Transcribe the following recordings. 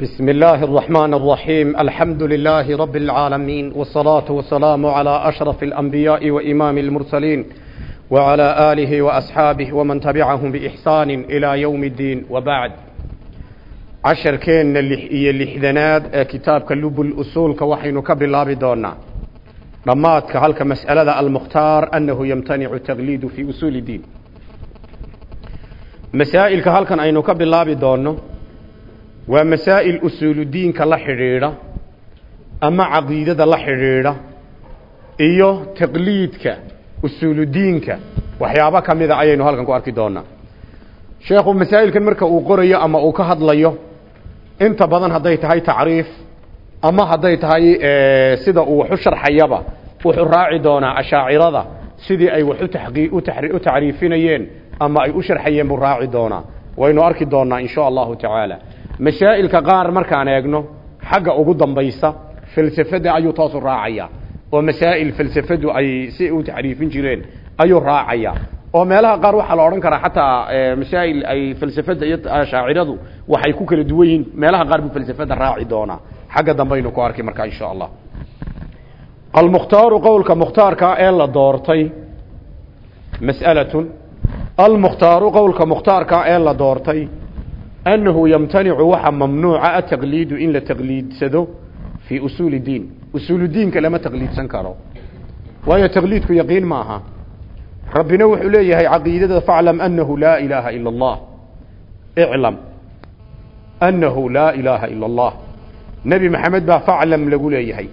بسم الله الرحمن الرحيم الحمد لله رب العالمين والصلاة والسلام على أشرف الأنبياء وإمام المرسلين وعلى آله وأصحابه ومن تبعهم بإحسان إلى يوم الدين وبعد عشر كين اللحدنات كتاب كلب الأصول كوحين كبلا بدونا رماتك هلك مسألة المختار أنه يمتنع التغليد في أصول الدين مسائل هلك أين كبلا بدونا waa masaa'il usuuludiinka la xidhiidha ama caqiidada la xidhiidha iyo taqliidka usuuludiinka. Waxyaabo ka mida ayaynu halkan ku arki doonaa. Sheekhu masaa'ilkan marka uu qorayo ama uu ka hadlayo inta badan hadday tahay tacriif ama hadday tahay sida uu wax u sharxayaba wuxuu raaci doonaa ashaacirada sidii ay wax u tacriifinayeen ama ay u sharxayeen buu raaci doonaa. Waynu arki doonaa in sha allahu tacaala masaa'ilka qaar markaan eegno xagga ugu dambaysa falsafada ayuu toosu raacaya. Oo masaa'il falsafadu ay si u tacriifin jireen ayuu raacaya. Oo meelaha qaar waxaa la odhan karaa xataa masaa'il ay falsafada iyo shaaciradu waxay ku kala duwan yihiin. Meelaha qaar buu falsafada raaci doonaa. Xagga dambaynu ku arki markaa insha allah. Almukhtaaru qowlka mukhtaarka ee la doortay mas'alatun. Almukhtaaru qowlka mukhtaarka ee la doortay أنه يمتنع وحا ممنوع التقليد إن لتقليد سدو في أصول الدين أصول الدين كلمة تقليد سنكرو وهي تقليدك يقين معها ربنا وحليه هي عقيدة فاعلم أنه لا إله إلا الله اعلم أنه لا إله إلا الله نبي محمد با فاعلم لقوليه هي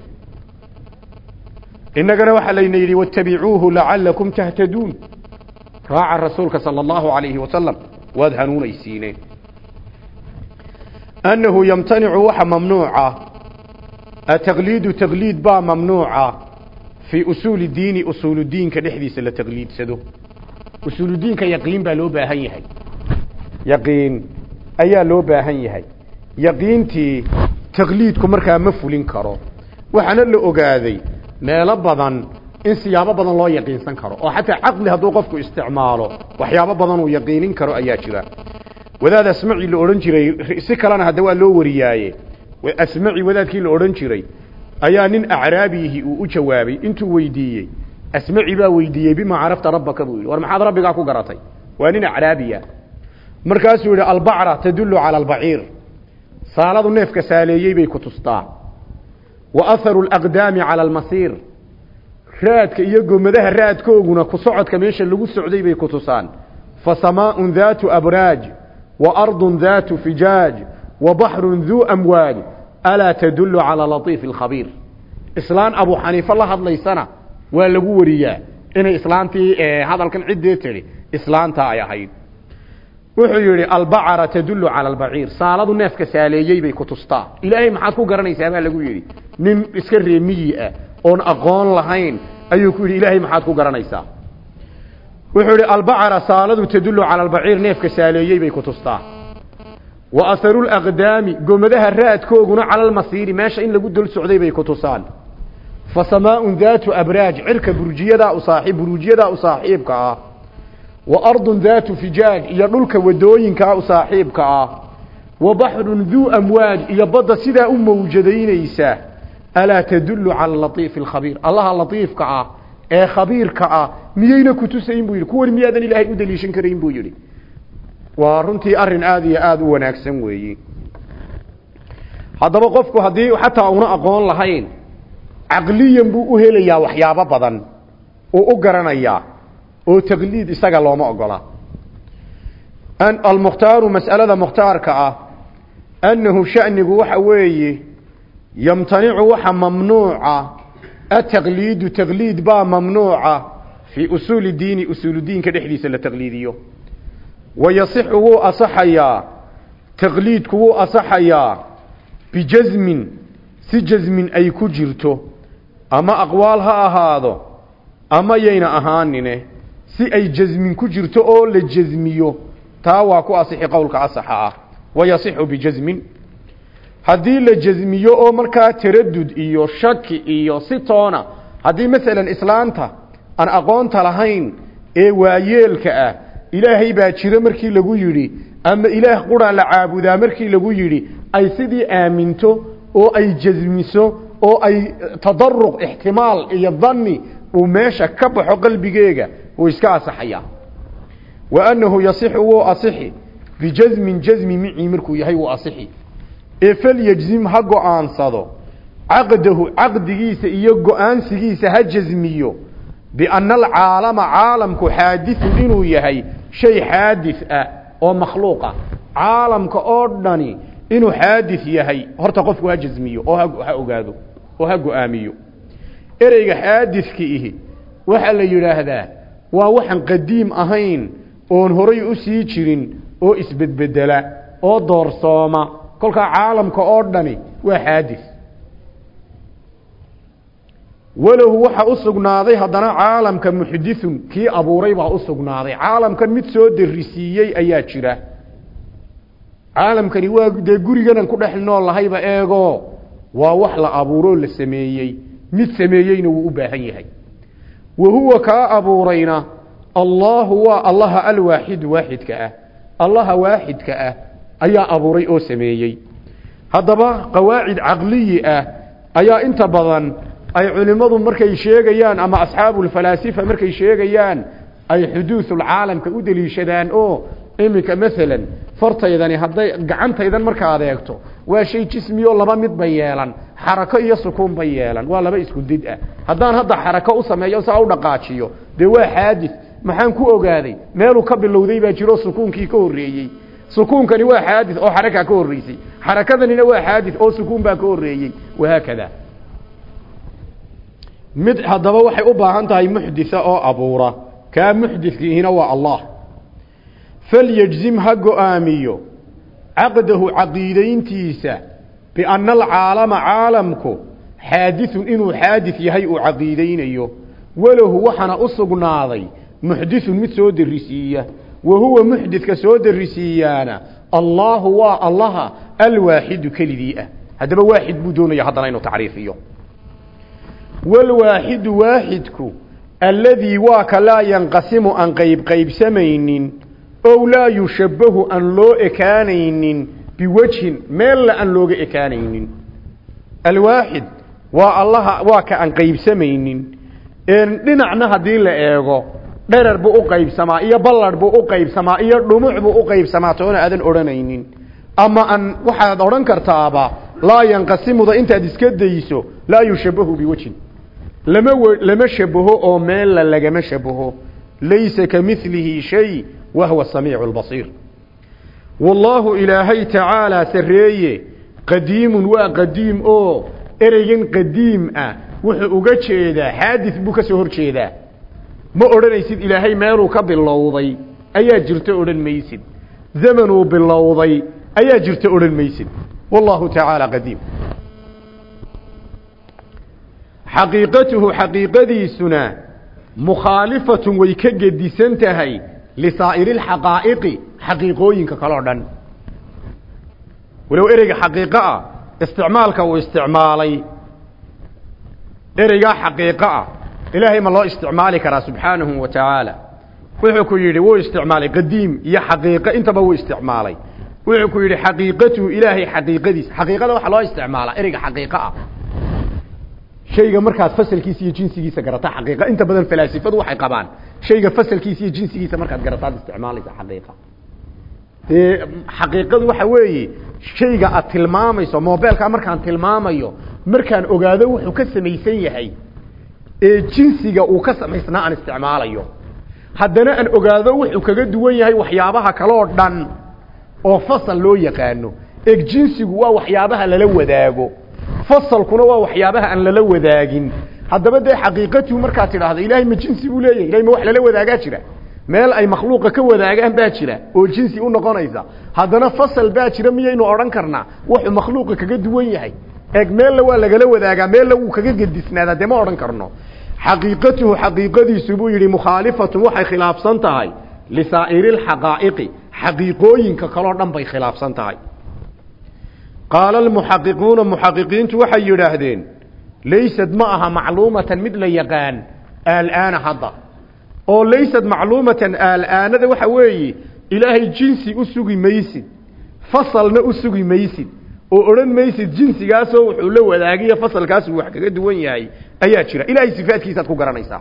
إنك نوحى لينيري واتبعوه لعلكم تهتدون راعى الرسول صلى الله عليه وسلم وادهنون يسينين annahu yamtanicu waxa mamnuuca ataqliidu taqliid baa mamnuuca fii usuuli diini usuuludiinka dhexdiisa la taqliidsado usuuludiinka yaqiin baa loo baahan yahay yaqiin ayaa loo baahan yahay yaqiintii taqliidku markaa ma fulin karo waxaana la ogaaday meelo badan in siyaabo badan loo yaqiinsan karo oo xataa caqli hadduu qofku isticmaalo waxyaabo badan uu yaqiinin karo ayaa jira wadaad asmaci la odhan jiray si kalena hadda waa loo wariyaaye. Asmaci wadaadkii la odhan jiray ayaa nin acraabiyihi uu u jawaabay intuu weydiiyey. Asmaci baa weydiiyey bima carafta rabbaka buu yidhi. War maxaad rabbigaa ku garatay? Waa nin acraabiya. Markaasuu yidhi albacra tadullu cala albaciir. Saaladu neefka saaleeyey bay ku tustaa. Wa aharu alaqdaami cala almasiir. Raadka iyo gomadaha raadkooguna ku socodka meesha lagu socday bay ku tusaan. Fa samaaun daatu abraaj وأرض ذات فجاج وبحر ذو أمواج ألا تدل على لطيف الخبير إسلام أبو حنيفة الله هذا ليسنا ولقوا وريا إن إسلام تي هذا كان عدة تري إسلام تا يا حيد وحيري البعرة تدل على البعير صالد نفك ساليي بي كتستا إلهي ما حدكو قرنيسا ما لقوا يري نم إسكر ريمية أون أقون لهين أيو كوري إلهي ما حدكو قرنيسا wuxuu idhi albacra saaladu tadullu cala albaciir neefka saaleeyey bay ku tustaa. Wa aharu laqdaami gomadaha raadkooguna cala almasiiri meesha in lagu dul socday bay ku tusaan. Fa samaaun daatu abraaj cirka burjiyadaa u saaib buruujiyadaa u saaxiibka ah. Wa ardun daatu fijaaj iyo dhulka wadooyinkaa u saaxiibka ah. Wa baxrun duu amwaaj iyo badda sidaa u mawjadaynaysa. Alaa tadullu cala latiifi alkhabiir. Allaha latiifka ah ee khabiirka ah miyayna kutusayn buu yidhi. Kuwani miyaadan ilaahay u daliishan karayn buu yidhi. Waa runtii arrin aada iyo aada u wanaagsan weeyi. Haddaba qofku haddii xataa una aqoon lahayn caqliyan buu u helayaa waxyaabo badan uu u garanayaa oo taqliid isaga looma ogola. Almukhtaaru mas'alada mukhtaarka ah annahu sha'nigu waxa weeye yamtanicu waxa mamnuuca التقليد تقليد با ممنوعة في أصول الدين أصول الدين كدحديث لتقليديه ويصح هو أصحيا تقليد كو أصحيا بجزم سجزم أي كجرته أما أقوالها هذا أما يين أهاننه سي أي جزم كجرته أو لجزميه تاواكو أصحي قولك أصحا ويصح بجزم haddii la jasmiyo oo markaa taradud iyo shaki iyo si toona haddii masalan islaanta aan aqoonta lahayn ee waayeelka ah ilaahay baa jira markii lagu yidhi ama ilaah quraa la caabudaa markii lagu yidhi ay sidii aaminto oo ay jasmiso oo ay tadaruq ixtimaal iyo dhanni uu meesha ka baxo qalbigeega uu iska asaxayaa wa annahu yasixu wuu asixi. Bijasmin jasmi micii markuu yahay wuu asixi ee falyajzim ha go'aansado. Caqdahu caqdigiisa iyo go'aansigiisa ha jasmiyo bianna alcaalama caalamku xaadithun inuu yahay shay xaadith ah oo makhluuq ah caalamka oo dhani inuu xaadith yahay horta qofku ha jasmiyo oo ha ogaado oo ha go'aamiyo. Ereyga xaadithka ihi waxaa la yidhaahdaa waa waxaan qadiim ahayn oon horay u sii jirin oo isbedbedela oo doorsooma kolkaa caalamka oo dhani waa xaadith walahu waxa u sugnaaday haddana caalamka muxdithun kii abuuray baa u sugnaaday. Caalamkan mid soo darisiiyey ayaa jira. Caalamkani waa dee guriganan ku dhex nool lahayba eego. Waa wax la abuuroo la sameeyey. Mid sameeyeyna wuu u baahan yahay. Wa huwa kaa abuurayna allaahu waa allaha alwaaxidu waaxidka ah. Allaha waaxidka ah ayaa abuuray oo sameeyey. Haddaba qawaacid caqliyi ah ayaa inta badan ay culimmadu markay sheegayaan ama asxaabulfalaasifa markay sheegayaan ay xuduusulcaalamka u deliishadaan oo iminka maalan fartaydani hadday gacantaydan markaad eegto waa shay jismiyo laba mid bay yeelan xarako iyo sukuun bay yeelan waa laba isku did ah. Haddaan hadda xarako u sameeyo saa u dhaqaajiyo dee waa xaadis maxaan ku ogaaday meeluu ka bilowday baa jiro sukuunkii ka horreeyey sukuunkani waa xaadis oo xarakaa ka horreysay. Xarakadanina waa xaadis oo sukuun baa ka horreeyey wahaakada. Mid haddaba waxay u baahan tahay muxditha oo abuura. Kaa muxditkiihina waa allah. Falyajzim ha go'aamiyo. Caqdahu caqiidayntiisa bianna alcaalama caalamku xaadithun inuu xaadith yahay uu caqiidaynayo. Walahu waxaana u sugnaaday muxdithun mid soo darisiiya wa huwa muxdithka soo darisiiyaana allaahu waa allaha alwaaxidu keligii ah. Haddaba waaxid buu doonaya haddana inuu tacriifiyo. Walwaaxidu waaxidku alladii waa ka laa yanqasimu aan qaybqaybsamaynin ow laa yushabbahu aan loo ekaanaynin biwajhin meella aan looga ekaanaynin. Alwaaxid waa allaha waa ka aan qaybsamaynin. Dhinacna haddii la eego dherer buu u qaybsamaa iyo ballar buu u qaybsamaa iyo dhumuc buu u qaybsamaa toona aadan odhanaynin. Ama aan waxaad odhan kartaaba laa yanqasimuda intaad iska dayso laa yushabbahu biwajhin. Lama lama shabaho oo meella lagama shabaho. Laysa kamilihi shay wahuwa samiicu lbasiir wallaahu ilaahay tacaalaa sarreeye qadiimun waa qadiim oo ereygan qadiim ah. Wuxuu uga jeedaa xaadis buu ka soo hor jeedaa ma odhanaysid ilaahay meeluu ka bilowday? Ayaa jirto odhan maysid. Zamanuu bilowday ayaa jirto odhan maysid. Wallaahu tacaala qadiim. Xaqiiqatuhu xaqiiqadiisuna mukhaalifatun way ka gedisan tahay lisaa'iri lxaqaa'iqi xaqiiqooyinka kaleo dhan. Walow ereyga xaqiiqo ah isticmaalka uu isticmaalay ereygaa xaqiiqo ah ilaahay ma loo isticmaali karaa subxaanahu wa tacaala wuxuu ku yidhi wuu isticmaalay qadiim iyo xaqiiqo. Intaba wuu isticmaalay. Wuxuu ku yidhi xaqiiqatuhu ilaahay xaqiiqadiisa. Xaqiiqada waxaa loo isticmaalaa ereyga xaqiiqo ah. Shayga markaad fasalkiisa iyo jinsigiisa garata xaqiiqa. Inta badan falaasifadu waxay qabaan. Shayga fasalkiisa iyo jinsigiisa markaad garataad isticmaalaysa xaqiiqa. Dee xaqiiqadu waxa weeye shayga aad tilmaamayso mobeelkaa markaan tilmaamayo markaan ogaado wuxuu ka samaysan yahay ee jinsiga uu ka samaysnaa aan isticmaalayo. Haddana aan ogaado wuxuu kaga duwan yahay waxyaabaha kaloo dhan oo fasal loo yaqaano. Eg jinsigu waa waxyaabaha lala wadaago. Fasalkuna waa waxyaabaha aan lala wadaagin. Haddaba dee xaqiiqatuu markaad tidhaahdo ilaahay ma jinsi buu leeyahay ilahay ma wax lala wadaagaa jira. Meel ay makhluuqa ka wadaagaan baa jira oo jinsi u noqonaysa. Haddana fasal baa jira miyaynu odhan karnaa wuxuu makhluuqa kaga duwan yahay. Eeg meella waa lagala wadaagaa meella wuu kaga gedisnaadaa dee ma odhan karno xaqiiqatuhu xaqiiqadiisu buu yidhi mukhaalifatun waxay khilaafsan tahay lisaa'iri lxaqaa'iqi xaqiiqooyinka kaloo dhan bay khilaafsan tahay. Qaala almuxaqiquuna muxaqiqiintu waxay yidhaahdeen laysad ma aha macluumatan mid la yaqaan aalaana hadda. Oo laysad macluumatan aalaanada waxa weeye ilaahay jinsi u sugi maysid fasalna u sugi maysid oo odhan maysid jinsigaasoo wuxuu la wadaagiyo fasalkaasuu wax kaga duwan yahay ayaa jira. Ilaahay sifaadkiisaad ku garanaysaa.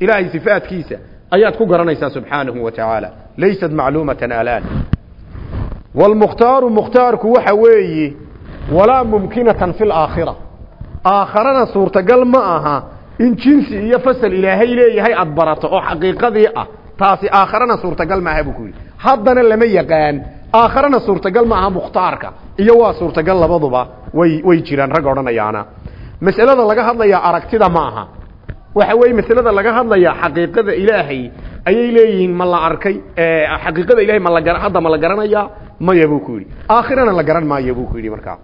Ilaahay sifaadkiisa ayaad ku garanaysaa subxaanahu wa tacaala. Laysat macluumatan alaan. Waalmukhtaaru mukhtaarku waxa weeye walaa mumkinatan fi laakhira aakharana suurtagal ma aha in jinsi iyo fasal ilaahay leeyahay aad barato oo xaqiiqadii ah. Taasi aakharana suurtagal maaha buu ku haddana lama yaqaan aakharana suurtagal ma aha mukhtaarka. Iyo waa suurtagal labaduba way way jiraan rag odhanayaana mas'alada laga hadlayaa aragtida ma aha. Waxa weeye masalada laga hadlayaa xaqiiqada ilaahay ayay leeyihiin ma la arkay xaqiiqada ilahay ma la hadda ma la garanayaa maya buu ku yidhi. Aakhirana la garan maayo buu ku yidhi markaa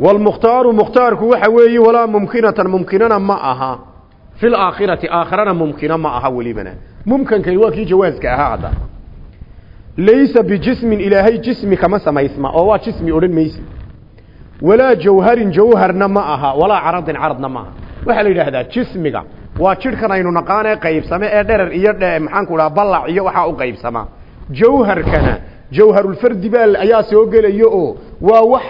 waalmukhtaaru mukhtaarku waxa weeye walaa mumkinatan mumkinana ma aha. Fi laakhirati aakhirana mumkina ma aha welibana. Mumkankani waa kii jawaaska ahaa hadda. Laysa bijismin ilaahay jismi kama samaysma oo waa jismi odhan maysi walaa jawharin jawharna ma aha. Walaa caradin caradna ma aha. Waxaa la yidhaahdaa jismiga. Waa jidhkan aynu naqaanee qaybsame ee dherer iyo maxaanku dhaha ballac iyo waxaa u qaybsama. Jawharkana jawharulfardi baa ayaa soo gelaya oo waa wax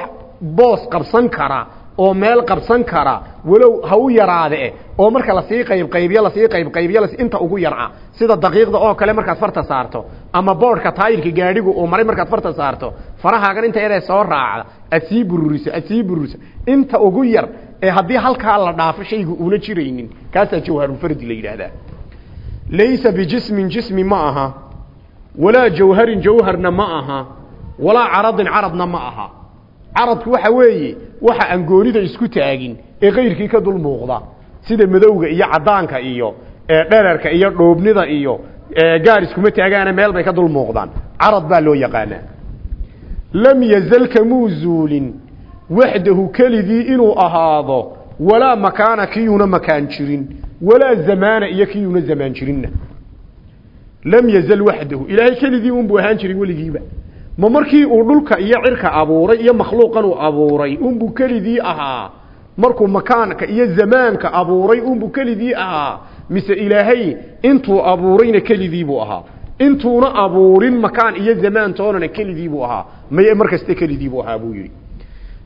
boos qabsan kara oo meel qabsan kara walow ha u yaraade oo marka la sii qaybqaybiyo la sii qaybqaybiyo inta ugu yarca. Sida daqiiqda oo kale markaad farta saarto ama boodhka taayirka gaadhigu uu maray markaad farta saarto farahaagan inta yaree soo raacda aad sii bururiso aad sii bururiso. Inta ugu yar ee haddii halkaa la dhaafo shaygu uuna jiraynin kaasaa jawharulfardi la yidhaahdaa. Laysa bijismin jismi ma aha. Walaa jawharin jawharna ma aha. Walaa caradin caradna ma aha caradku waxa weeye waxa aan goonida isku taagin ee kayrkii ka dul muuqda. Sida madowga iyo caddaanka iyo dherarka iyo dhoobnida iyo gaar iskuma taagaana meel bay ka dul muuqdaan. Carad baa loo yaqaanaa. Lam yazal kamuu zuulin waxdahu keligii inuu ahaado walaa makaana kiyuuna makaan jirin walaa zamaana iyo kiyuuna zamaan jirinna. Lam yazal waxdahu ilaahay keligii unbuu ahaan jirin weligiiba ma markii uu dhulka iyo cirka abuuray iyo makhluuqan uu abuuray unbuu keligii ahaa. Markuu makaanka iyo zamaanka abuuray unbuu keligii ahaa. Mise ilaahay intuu abuurayna kelidiibuu ahaa. Intuuna abuurin makaan iyo zamaan toonana kelidiibuu ahaa. Maye markaste kelidiibuu ahaa buu yidhi.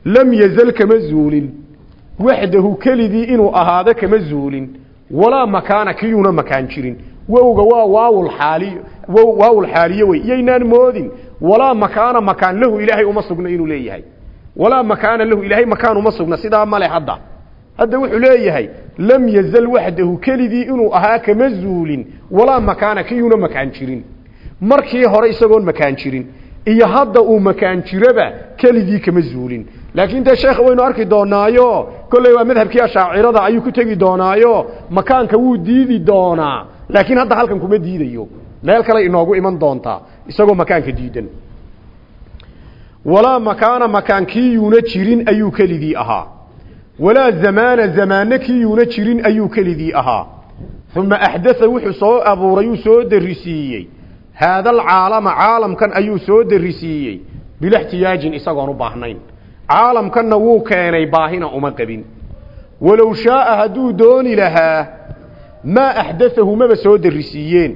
Lam yazal kama zuulin. Waxdahu keligii inuu ahaado kama zuulin. Walaa makaana kiyuuna makaan jirin. Wowga waa waawlxaaliy waawlxaaliye wey iyaynaan moodin walaa makaana makaan lahu ilaahay uma sugna inuu leeyahay. Walaa makaana lahu ilaahay makaan uma sugna. Sidaa male hadda. Hadda wuxuu leeyahay lam yazal waxdahu keligii inuu ahaa kama zuulin. Walaa makaana kiyuuna makaan jirin. Markii hore isagoon makaan jirin. Iyo hadda uu makaan jiraba keligii kama zuulin. Laakiin dee sheekh waynu arki doonaayo kolley waa madhabkii ashaacirada ayuu ku tegi doonaayo makaanka wuu diidi doonaa. Laakiin hadda halkan kuma diidayo meel kale inoogu iman doontaa isagoo makaanka diidan. Walaa makaana makaan kiyuuna jirin ayuu keligii ahaa. Walaa zamaana zamaanno kiyuuna jirin ayuu keligii ahaa. Uma axdaa wuxuu soo abuuray uu soo darisiiyey haada alcaalama caalamkan ayuu soo darisiiyey bila xtiyaajin isagoon u baahnayn. Caalamkanna wuu keenay baahina uma qabin. Walow shaaa hadduu dooni lahaa maa axdaahu maba soo darisiiyeen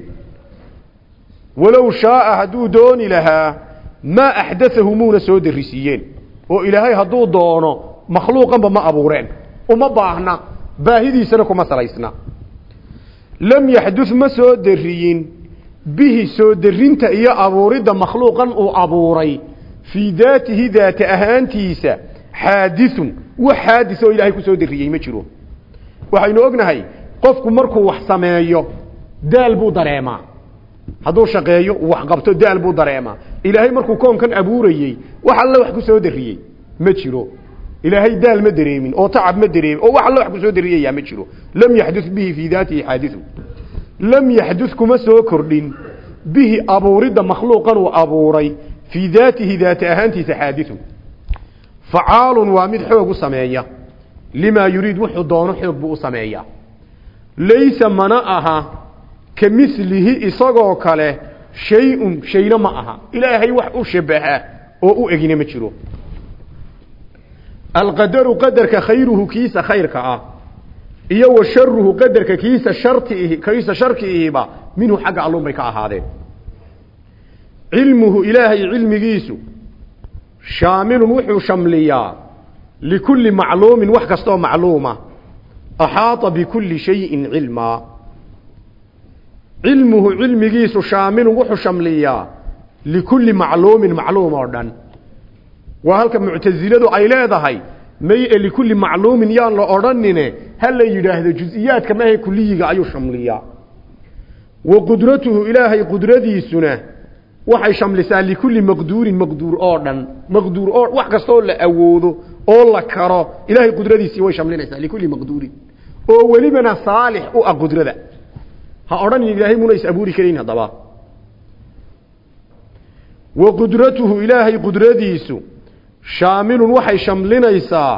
walow shaaa hadduu dooni lahaa maa axdaahu muuna soo darisiiyeen oo ilaahay hadduu doono makhluuqanba ma abuureen. Uma baahna baahidiisana kuma salaysna. Lam yaxdud ma soo dariyin bihi soo darinta iyo abuuridda makhluuqan uu abuuray. Fii daatihi daata ahaantiisa xaadiثun wax xaadis oo ilaahay ku soo dariyey ma jiro. Waxaynu ognahay qofku markuu wax sameeyo daal buu dareemaa hadduu shaqeeyo wax qabto daal buu dareemaa. Ilaahay markuu koonkan abuurayey wax alle wax ku soo dariyey ma jiro. Ilaahay daal ma dareemin oo tacab ma dareemin oo wax alle wax ku soo dariyayaa ma jiro. Lam yaxdud bihi fii daatihi xaadiثun lam yaxdud kuma soo kordhin. Bihi abuuridda makhluuqan uu abuuray fii daatihi daata ahaantiisa xaadiثun facaalun waa mid xoog u sameeya. Limaa yuriid wuxuu doono xoog buu u sameeyaa laysa mana aha ka milihi isagoo kale shay-un shayna ma aha. Ilaahay wax u shabaha oo u egina ma jiro. Alqadaru qadarka khayruhu kiisa khayrka ah iyo wa sharuhu qadarka kiisa shartiihi kiisa sharkiihiba minhu xagga allun bay ka ahaadeen. Cilmuhu ilaahay cilmigiisu shaamilun wuxuu shamliyaa likulli macluumin wax kastaoo macluuma axaata bikulli shayin cilmaa cilmuhu cilmigiisu shaamilun wuxuu shamliyaa likulli macluumin macluum oo dhan. Waa halka muctasiladu ay leedahay may-e likulli macluumin yaan la odhanine ha la yidhaahdo jus-iyaadka mahe kuliyiga ayuu shamliyaa. Wa qudratuhu ilaahay qudradiisuna waxay shamlisaa likulli maqduurin maqduur oo dhan maqduur oo wax kastaoo la awoodo oo la karo ilaahay qudradiisii way shamlinaysaa likulli maqduurin. Oo welibana saalix u ah qudrada ha odhan ilaahay muna is abuuri karayn haddaba. Wa qudratuhu ilaahay qudradiisu shaamilun waxay shamlinaysaa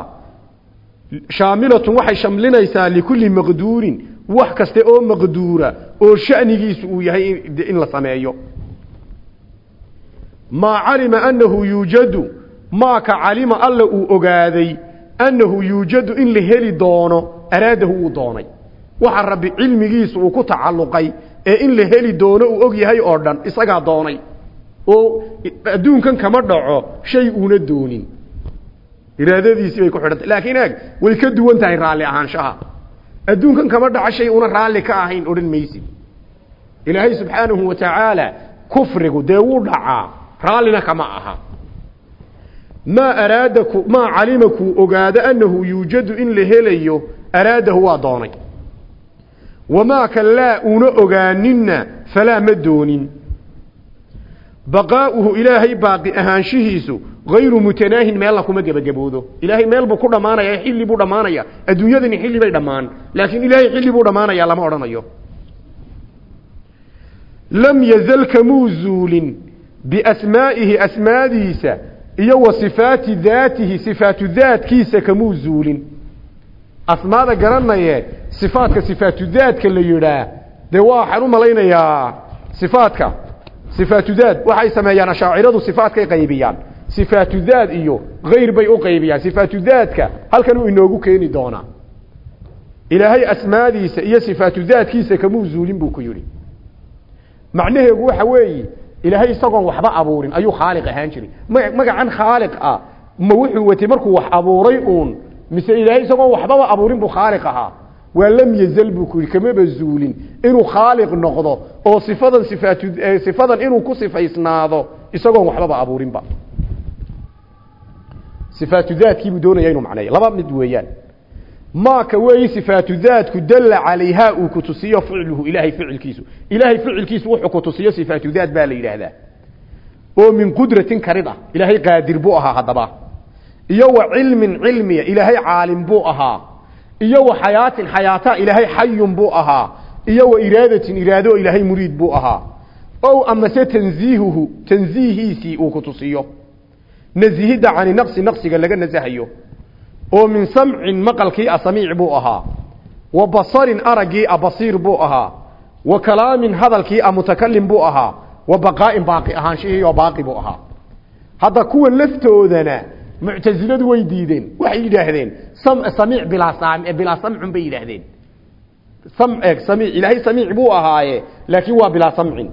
shaamilatun waxay shamlinaysaa likulli maqduurin wax kaste oo maqduura oo sha'nigiisu uu yahay in la sameeyo. Maa calima annahu yuujadu maaka calima alla uu ogaaday annahu yuujadu in la heli doono araadahu uu doonay waxa rabbi cilmigiisu uu ku tacalluqay ee in la heli doono uu og yahay oo dhan isagaa doonay. Oo adduunkan kama dhaco shay uuna doonin. Iraadadiisii bay ku xidhantay. Laakiin eeg way ka duwan tahay raalli ahaanshaha. Adduunkan kama dhaco shay una raalli ka ahayn odhan maysid. Ilaahay subxaanahu wa tacaala kufrigu dee wuu dhacaa raallina kama aha. Maa araadaku maa calima kuu ogaado annahu yuujadu in la helayo araadahu waa doonay wamaa kan laa una ogaaninna falaa ma doonin baqaa'uhu ilaahay baaqi ahaanshihiisu hayru mutanaahin meella kuma gebagaboodo ilaahay meel buu ku dhammaanaya xilli buu dhammaanaya adduunyadani xilli bay dhammaan laakiin ilaahay xilli buu dhammaanaya lama odhanayo lam yazal kamuu zuulin biasmaa'ihi asmaadiisa iyo wa sifaati daatihi sifaatu daatkiisa kamuu asmaada garanaye sifaadka sifaatu daadka la yidhaah dee waxaan u malaynayaa sifaadka sifaatu daad waxay sameeyaan ashaaciradu sifaadkay qaybiyaan. Sifaatu daad iyo hayr bay u qaybiyaan. Sifaatu daadka halkan uu inoogu keeni doonaa. Ilaahay asmaadiisa iyo sifaatu daadkiisa kamuu zuulin buu ku yidhi. Macnaheegu waxa weeye ilaahay isagoon waxba abuurin ayuu khaaliq ahaan jiray. Magacan khaaliq ah ma wuxuu watay markuu wax abuuray uun mise ilaahay isagoon waxbaba abuurin buu khaaliq ahaa. Waa lam yazal buu ku yidhi zuulin inuu khaaliq noqdo oo sifadan sifaatu sifadan inuu ku sifaysnaado isagoon waxbaba abuurinba. Sifaatu daadkii buu doonaya inuu macneeyo laba mid weeyaan. Maaka weeyi sifaatu daadku dalla calayhaa uu ku tusiyo ficluhu ilaahay ficilkiisu. Ilaahay ficilkiisu wuxuu ku tusiyo sifaatu daad baa la yidhaahdaa. Oo min qudratin karid ah. Ilaahay qaadir buu ahaa haddaba iyo wa cilmin cilmiya ilaahay caalim buu ahaa iyo wa xayaatin xayaataa ilaahay xayun buu ahaa iyo wa iraadatin iraado ilaahay muriid buu ahaa. Ow amase tanziihuhu tanziihiisii uu ku tusiyo. Nasihidda cani naqsi naqsiga laga nasahayo. Oo min samcin maqalkii a samiic buu ahaa. Wa basarin araggii a basiir buu ahaa. Wa kalaamin hadalkii a mutakalim buu ahaa. Wa baqaa'in baaqi ahaanshihii oo baaqi buu ahaa. Hadda kuwa laftoodana muctasiladu way diideen waxay yidhaahdeen samiic bilaa bilaa samcun bay yidhaahdeen. Samceeg samiic ilaahay samiic buu ahaaye laakiin waa bilaa samcin.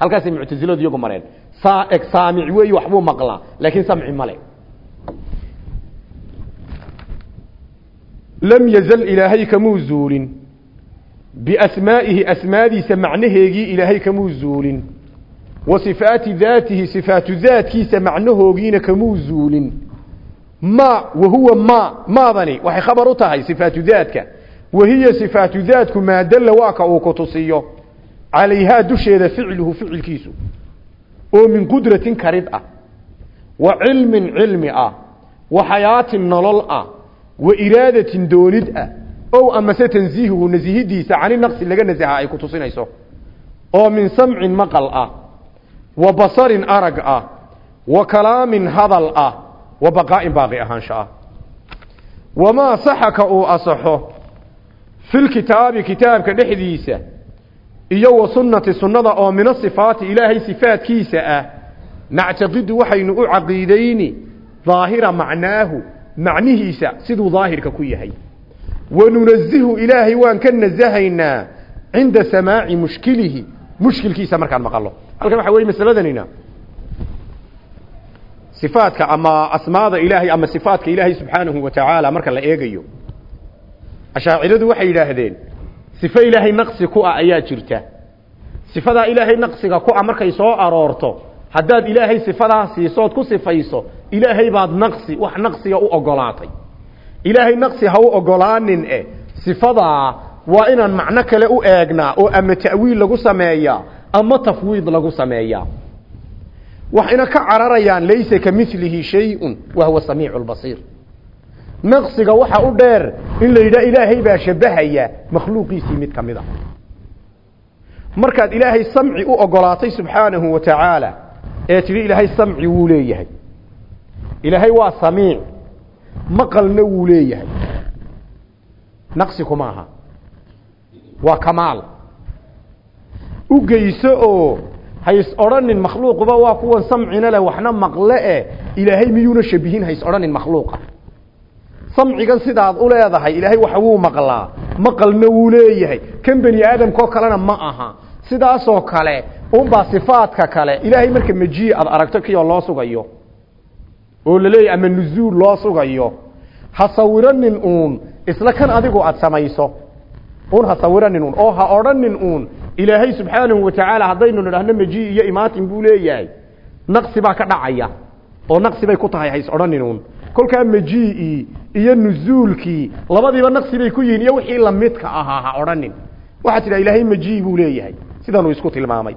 Halkaasay muctasiladu iyagu mareen. Saeg saamic weeyi waxbuu maqlaa laakiin samci male lam yazal ilaahay kamuu zuulin. Biasmaa'ihi asmaadiisa macnaheegii ilaahay kamuu zuulin. Wa sifaati daatihi sifaatu daatkiisa macnahoogiina kamuu ma wa huwa ma maadani waxay khabar u tahay sifaatu daadka. Wa hiya sifaatu daadku maa dalla waa ka uu ku tusiyo. Calayhaa dusheeda ficluhu ficilkiisu. Oo min qudratin karid ah. Wa cilmin cilmi ah. Wa xayaatin nolol ah. Wa iraadatin doonid ah. Ow amase tansiihuhu nasihidiisa cani naqsi laga nasaha ay ku tusinayso. Oo min samcin maqal ah. Wa basarin arag ah. Wa kalaamin hadal ah wa baqaa'in baaqi ahaansho ah wamaa saxaka uu asaxo filkitaabi kitaabka dhexdiisa iyo wa sunnati sunnada oo min asifaati ilaahay sifaadkiisa ah nactaqidu waxaynu u caqiidayni daahira macnaahu macnihiisa siduu daahirka ku yahay. Wanunazihu ilaahay waan ka nasahaynaa cinda samaaci mushkilihi mushkilkiisa markaan maqalo halkan waxa weye masaladanina sifaadka ama asmaada ilaahay ama sifaadka ilaahay subxaanahu wa tacaala marka la eegayo. Ashaaciradu waxay yidhaahdeen sifo ilaahay naqsi ku ah ayaa jirta. Sifadaa ilaahay naqsiga ku ah markay soo aroorto haddaad ilaahay sifadaa siisood ku sifayso ilaahay baad naqsi wax naqsiga u ogolaatay. Ilaahay naqsi ha u ogolaanin e sifadaa waa inaan macno kale u eegnaa oo ama ta'wiil lagu sameeyaa ama tafwiid lagu sameeyaa waxayna ka cararayaan laysa ka milihi shayun wa huwa samiicu lbasiir naqsiga waxa u dheer in la yidhaha ilaahay baa shabahaya makhluuqiisii mid ka mid a. Markaad ilaahay samci u ogolaatay subxaanahu wa tacaala ee tidhi ilaahay samci wuu leeyahay. Ilaahay waa samiic maqalna wuu leeyahay. Naqsi kuma aha. Waa kamaal. U geyso oo hays odhanin makhluuquba waa kuwan samcina leh waxna maqle eh. Ilaahay miyuuna shabihin hays odhanin makhluuqa? Samcigan sidaad u leedahay ilaahay waxa wuu maqlaa. Maqalna wuu leeyahay. Kan bani aadamkao kalena ma aha. Sidaasoo kale unbaa sifaadka kale ilaahay marka maji aad aragto kiyoo loo sugayo oo la leeyahy ama nuzuul loo sugayo ha sawiranin uun isla kan adigu aad samayso. Un ha sawiranin uun oo ha odhanin uun ilaahay subxaanahu wa tacaala haddaynu nidhaahno maji iyo imaatin buu leeyahay. Naqsi baa ka dhacaya oo naqsi bay ku tahay hays odhanin uun kolkaa maji'ii iyo nuzuulkii labadiiba naqsi bay ku yihiin iyo wixii lamidka ahaa ha odhanin. Waxaa tidhaha ilaahay maji buu leeyahay sidanuu isku tilmaamay.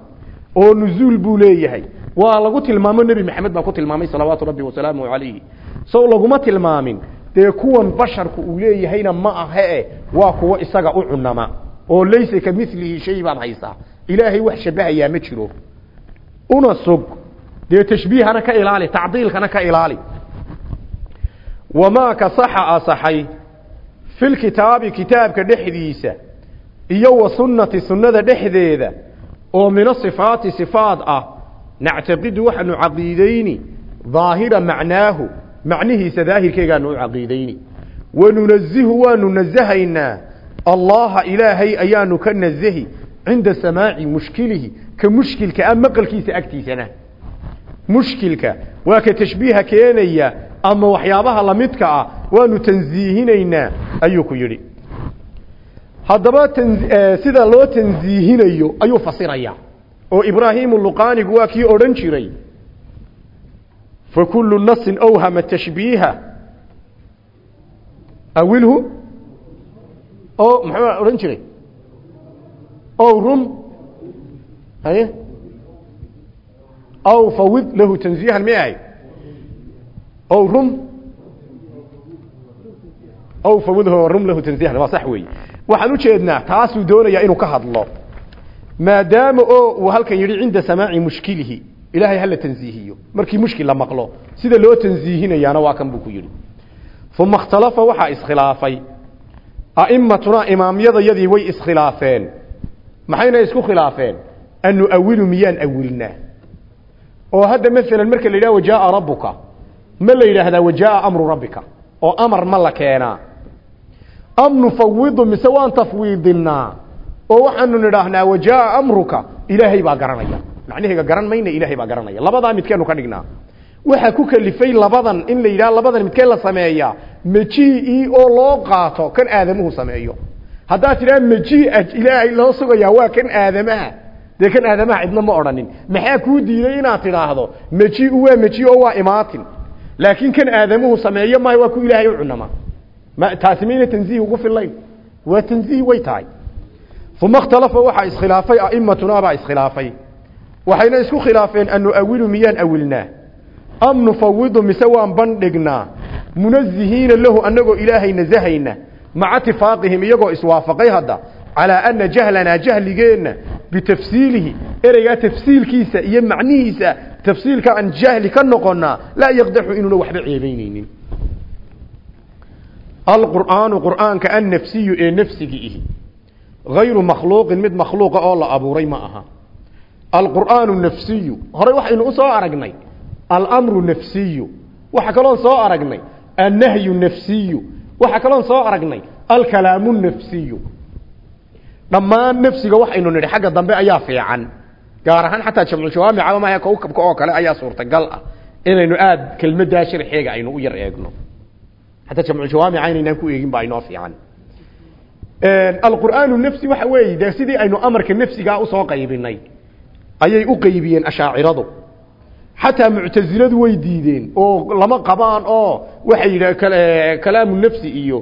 Oo nuzuul buu leeyahay. Waa lagu tilmaamo nebi maxamed baa ku tilmaamay salawaatu rabbi wasalaamu calayhi sow laguma tilmaamin dee kuwan basharku uu leeyahayna ma ahe waa kuwo isaga u cunama oo laysa ka milihi shay baad haysaa ilaahay wax shabahayaa ma jiro. Una sug. Dee tashbiihana ka ilaali tacdiilkana ka ilaali. Wamaa ka saxa asaxay fi lkitaabi kitaabka dhexdiisa iyo wa sunnati sunnada dhexdeeda oo min asifaati sifaat ah. Nactaqidu waxaanu caqiidayni daahira macnaahu macnihiisa daahirkeegaanu u caqiidayni. Wanunazihu waanu nazahaynaa allaha ilaahay ayaanu ka nazahi cinda samaaci mushkilihi ka mushkilka ah maqalkiisa agtiisana. Mushkilka waa ka tashbiiha keenaya ama waxyaabaha lamidka ah waanu tansiihinaynaa ayuu ku yidhi. Haddaba sida loo tansiihinayo ayuu fasiraya oo ibraahimu luqaanigu waa kii odhan jiray fakulu nasin awhama tashbiiha. Awilhu o muxuu odhan jiray? Ow rum. Aye aw fawid lahu tansiihan mi ahay ow rum ow fawidhu rum lahu tansiihan waa sax weeye. Waxaan u jeednaa taasuu doonayaa inuu ka hadlo. Maadaama oo halkan yidhi cinda samaaci mushkilihi. Ilaahay hala tansiihiyo markii mushkil la maqlo sida loo tansiihinayaana waa kan buu ku yidhi. Uma ikhtalafa waxaa iskhilaafay a'immatunaa imaamyadayadii way iskhilaafeen. Maxayna isku khilaafeen? An nu'awilu miyaan awilnaa oo hadda maalan marka la yidhaha wajaaa rabbuka. Ma la yidhaahdaa wajaaa amru rabbika. Oo amar ma la keenaa. Am nufawidu mise waan tafwiidinaa. Oo waxaanu nidhaahnaa wajaaa amruka. Ilaahay baa garanaya. Macnaheega garan mayna ilaahay baa garanaya. Labadaa midkeenu ka dhignaa. Waxa ku kalifay labadan in la yidhaha labadan midkee la sameeyaa maji oo loo qaato kan aadamuhu sameeyo. Haddaad tidhaha maji ilaahay loo sugayaa waa kan aadamaha. Dee kan aadamaha cidna ma odhanin. Maxaa kuu diiday inaad tidhaahdo maji waa maji oo waa imaatin. Laakiin kan aadamuhu sameeyo maayo waa ku ilaahay u cunama. Ma taasi mayna tanziih ugu filayn waa tanziih way tahay. Uma ikhtalafa waxaa iskhilaafay a'immatunaa baa iskhilaafay. Waxayna isku khilaafeen an nu'awilu miyaan awilnaa? Am nufawidu mise waan bandhignaa munazihiina lahu annagoo ilaahay nasahayna maca itifaaqihim iyagoo iswaafaqay hadda calaa ana jahlanaa jahligeenna bitafsiilihi ereygaa tafsiilkiisa iyo macnihiisa tafsiilka aan jahli ka noqonaa laa yaqdaxu inuuna waxba ceebaynaynin. Alqur'aanu qur'aanka annafsiyu ee nafsigi ihi. Hayru makhluuqin mid makhluuqa oo la abuuray ma aha. Alqur'aanu nafsiyu horey waxaynu u soo aragnay. Alamru nafsiyu waxa kaloon soo aragnay annahyu nafsiyu. Waxa kaloon soo aragnay alkalaamu nafsiyu. Dhammaan nafsiga waxaynu nidhi xagga dambe ayaa fiican. Gaar ahaan xataa jamcu jawaamica maaha kowkabka oo kale ayaa suurtagal ah. Inaynu aad kelmaddaa sharxeega aynu u yar eegno. Hataa jamcu jawaamica inaynaan ku eegin baa inoo fiican. Alqur'aanu nafsi waxa weeye dee sidii aynu amarka nafsigaa u soo qaybinay ayay u qaybiyeen ashaaciradu xataa muctasiladu way diideen oo lama qabaan oo waxay yidha kalaamu nafsi iyo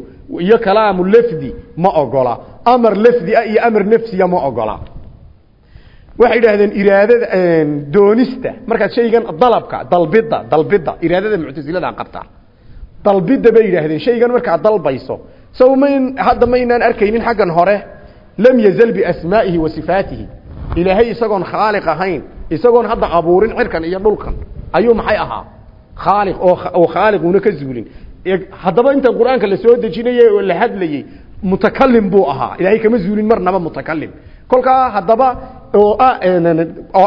iyo kalaamu lafdi ma ogola. Amar lafdi ah iyo amar nafsiya ma ogola. Waxay yidhaahdeen iraadada doonista markaad shaygan dalabka dalbidda dalbidda iraadada muctasilada qabta. Dalbidda bay yidhaahdeen shaygan markaad dalbayso sow mayn hadda maynaan arkaynin xaggan hore lam yazal biasmaa'ihi wa sifaatihi ilaahay isagoon khaaliq ahayn isagoon hadda abuurin cirkan iyo dhulkan ayuu maxay ahaa? Khaaliq oo oo khaaliquna ka zuulin. Haddaba inta qur'aanka la soo dejinayay oo la hadlayey mutakalim buu ahaa. Ilaahay kama zuulin marnaba mutakalim kolkaa haddaba oo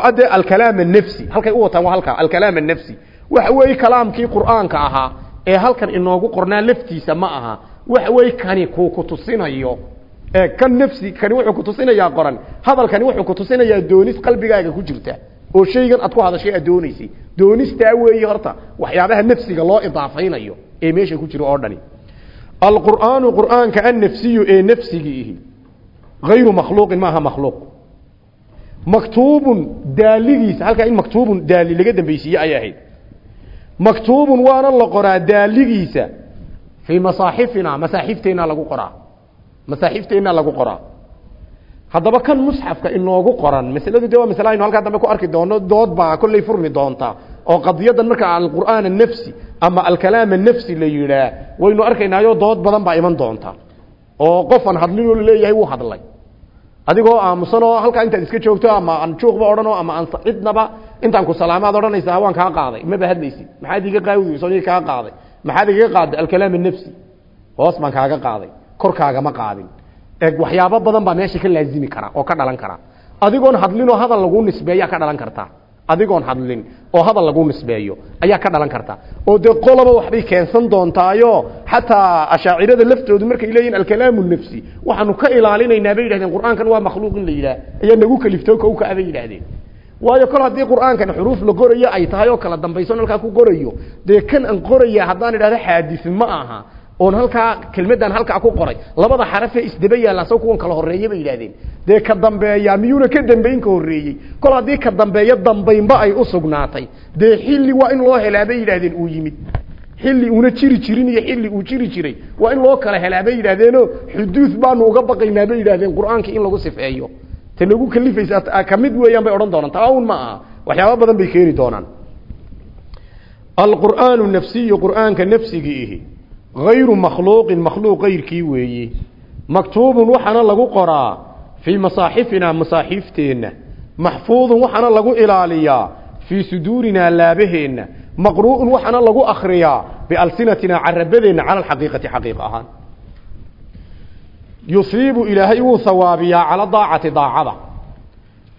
ade alkalaam annafsi halkay u wataan waa halkaa alkalaam annafsi. Waxa weeye kalaamkii qur'aanka ahaa ee halkan inoogu qornaa laftiisa ma aha. Waxa weeye kani kuu ku tusinayo kan nafsi kani wuxuu ku tusinayaa qoran. Hadalkani wuxuu ku tusinayaa doonis qalbigaaga ku jirta. Oo shaygan aad ku hadashay aad doonaysay. Doonistaa weeye horta waxyaabaha nafsiga loo idaafaynayo ee meesha ku jiro oo dhani. Alqur'aanu qur'aanka annafsiyu ee nafsigiihi hayru makhluuqin maaha makhluuq. Maktuubun daaligiisa halkaa in maktuubun daali laga dambaysiiye ayay ahayd. Maktuubun waana la qoraa daaligiisa fii masaaxifina masaaxifteenna lagu qoraa masaaxifteenna lagu qoraa. Haddaba kan musxafka inoogu qoran masaladu de waa masale aynu halkaa dambe ku arki doono dood baa kolley furmi doonta oo qadiyadan marka alqur'aan annafsi ama alkalaam annafsi la yidhaah waynu arkaynaayo dood badan baa iman doonta. Oo qofan hadlinoo la leeyahay wuu hadlay. Adigoo aamusanoo halkaa intaad iska joogto ama aan juuqba odhanoo ama aan cidnaba intaan ku salaamaad odhanaysaa waan kaa qaaday. Maba hadlaysid. Maxaad iga qaawdi soo kaa qaaday. Maxaad igaga qaaday alkalaam annafsi hoos baan kaaga qaaday korkaagama qaadin. Eeg waxyaabo badan baa meesha ka laazimi kara oo ka dhalan kara. Adigoon hadlinoo hadal lagu nisbeeyaa ka dhalan karta. Adigoon hadlin oo hadal lagu nisbeeyo ayaa ka dhalan karta. Oo dee qoloba waxbay keensan doontaayo xataa ashaacirada laftoodu markay leeyihiin alkalaamu nafsi. Waxaanu ka ilaalinaynaa bay yidhahdeen qur'aankan waa makhluuq in la yidhaah. Ayaa nagu kaliftoo kowkaa bay yidhahdeen waayo kol haddii qur'aankan xuruuf la qorayo ay tahay oo kala dambayson halkaa ku qorayo dee kan aan qoraya haddaan idhahdo xaadis ma aha oon halkaa kelmaddan halkaa ku qoray. Labada xarafee isdaba yaalla saw kuwan kala horreeya bay yidhahdeen dee ka dambeeya miyuuna ka dambayn ka horreeyey kol haddii ka dambeeyo dambaynba ay u sugnaatay. Dee xilli waa in loo helaa bay yidhahdeen uu yimid. Xilli uuna jiri jirin iyo xilli uu jiri jiray waa in loo kala helaa bay yidhahdeeno xuduud baanu uga baqaynaa bay yidhahdeen qur'aanka in lagu sifeeyo. Ta nagu kalifaysa ka mid weeyaan bay odhan doonaan. Taawun ma aha. Waxyaaba badan bay keeni doonaan. Alqur'aanu nafsiyu qur'aanka nafsigiihi hayru makhluuqin makhluuq kayrkii weeye maktuubun waxaana lagu qoraa fii masaaxifinaa masaaxiifteenna maxfuudun waxaana lagu ilaaliyaa fii suduurinaa laabaheenna maqru'un waxaana lagu akhriyaa bialsinatinaa carabadeenna cala alxaqiiqati xaqiiq ahaan yusiibu ilaahay wuu hawaabiyaa cala daacati daacada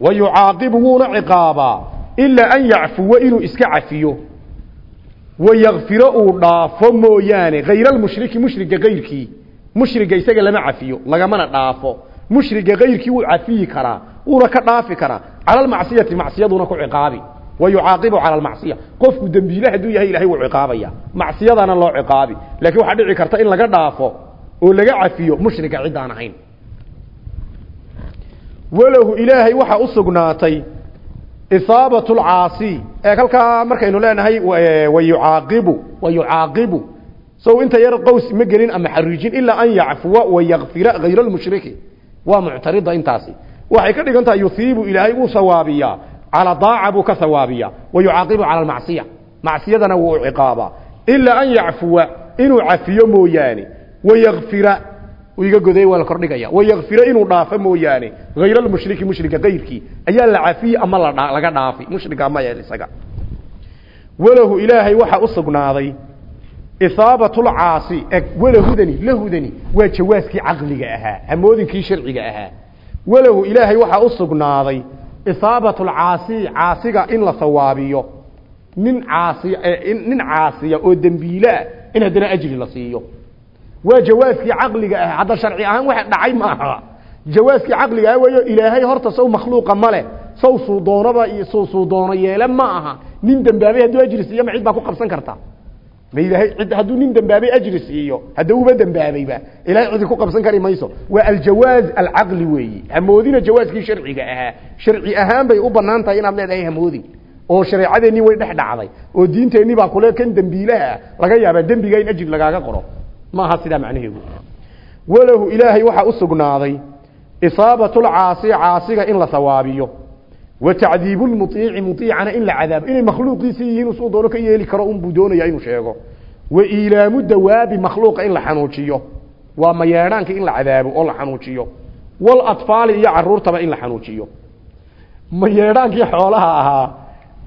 wa yucaaqibu wuuna ciqaabaa ilaa an yacfuwa inuu iska cafiyo wayakfiro uu dhaafo mooyaane hayralmushriki mushriga kayrkii mushriga isaga lama cafiyo lagamana dhaafo mushriga kayrkii wuu cafiyi karaa wuuna ka dhaafi karaa cala almacsiyati macsiyaduna ku ciqaabi wa yucaaqibu cala almacsiya qofku dembiile hadduu yahay ilahay wuu ciqaabaya macsiyadana loo ciqaabi laakiin waxaa dhici karta in laga dhaafo oo laga cafiyo mushriga ciddaan ahayn walahu ilaahay waxaa u sugnaatay isaabatu lcaasi ee halkaa markaynu leenahay wayucaaqibu wayucaaqibu sow inta yar qows ma gelin ama xariijin ilaa an yacfuwa wayakfira hayra almushriki waa muctarida intaasi waxay ka dhigan tahay yuhiibu ilaahay wuu sawaabiyaa calaa daaca buu ka sawaabiyaa wayucaaqibu cala almacsiya macsiyadana wuu ciqaabaa ilaa an yacfuwa inuu cafiyo mooyaane wayakfira iga goday waa la kordhigaya. Wayakfira inuu dhaafo mooyaane. Hayr almushriki mushrika kayrkii ayaa la cafiye ama laga dhaafi. Mushrika ma yeel isaga. Walahu ilaahay waxaa u sugnaaday. Isaabatulcaasi walahudani lahudani waa jawaaskii caqliga ahaa hamoodinkii sharciga ahaa. Walahu ilaahay waxaa u sugnaaday. Isaabatulcaasi caasiga in la sawaabiyo. Nin caasiy nin caasiya oo dembiileah in haddana ajri la siiyo waa jawaaskii caqliga ah. Hadda sharci ahaan waxa dhacay maaha. Jawaaskii caqliga ah weeyo ilaahay horta sow makhluuqa male saw suu doonaba iyo suu suu doono yeele ma aha. Nin dembaabay hadduu ajri siiyo ma cid baa ku qabsan karta. Ma ilaahay cid hadduu nin dembaabay ajri siiyo hadda uba dembaabayba ilahay cidi ku qabsan kari mayso. Waa aljawaaz alcaqli weeyi. Hamoodina jawaaskii sharciga ahaa. Sharci ahaan bay u bannaan tahay oo shareecadeenii way dhex dhacday. Oo diinteenii baa kule kan dembiilaha laga yaabaa dembiga in ajri lagaaga qoro maaha sidaa macnaheedu. Walahu ilaahay waxaa u sugnaaday isaabatulcaasi caasiga in la sawaabiyo. Wa tacdiibu lmuiici muiicana in la cadaabo. Inay makhluuqiisii yihiin usuu doono ka yeeli karo unbuu doonaya inuu sheego. Wa iilaamu dawaabi makhluuqa in la xanuujiyo. Waa mayeedhaanka in la cadaabo oo la xanuujiyo. Walatfaali iyo caruurtaba in la xanuujiyo. Mayeedhaankii xoolaha ahaa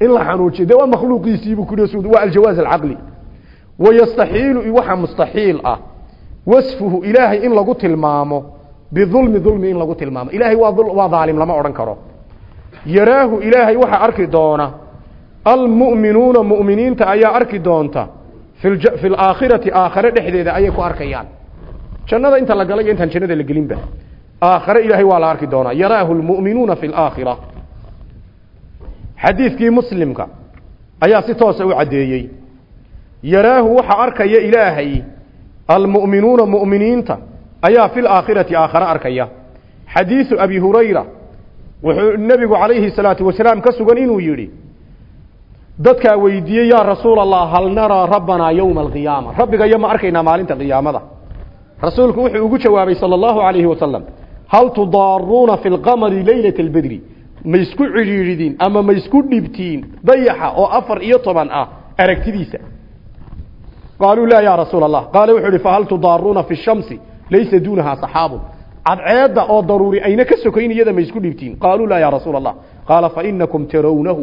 in la xanuujiyo de waa makhluuqiisiibuu ku waa aljawaaz alcaqli wayastaxiilu waxa mustaxiil ah wasfuhu ilaahay in lagu tilmaamo bidulmi dulmi in lagu tilmaamo ilaahay waa dhaalim lama odhan karo yaraahu ilaahay waxaa arki doona almu'minuuna mu'miniinta ayaa arki doonta fi laakhirati aakhare dhexdeeda ayay ku arkayaan jannada inta la galay iyo intaan jannada la gelinba aakhare ilaahay waa la arki doonaa yaraahu lmu'minuuna fi laakhira xadiidkii muslimka ayaa si toosa u caddeeyey yaraahu waxaa arkaya ilaahay. Almu'minuuna mu'miniinta ayaa fi laakhirati aakhare arkaya. Xadiidu abi hurayra wuxuu nebigu calayhi salaatu wasalaam ka sugan inuu yidhi dadkaa weydiiyey yaa rasuul allah hal naraa rabbanaa yowma alqiyaama. Rabbigayo ma arkaynaa maalinta qiyaamada. Rasuulku wuxuu ugu jawaabay sala allahu calayhi wasalam hal tudaaruuna fi lqamari leylata albedri ma isku cidhiidhidiin ama ma isku dhibtiin? Dayaxa oo afar iyo toban ah aragtidiisa qaaluu laa ya rasuul allah qaala wuxuu ihi fahal tudaaruuna fi shamsi laysa duunahaa saxaabun cadceedda oo daruuri ayna ka sokayn iyada ma isku dhibtiin qaaluu laa ya rasuul allah qaala fainakum tarawnahu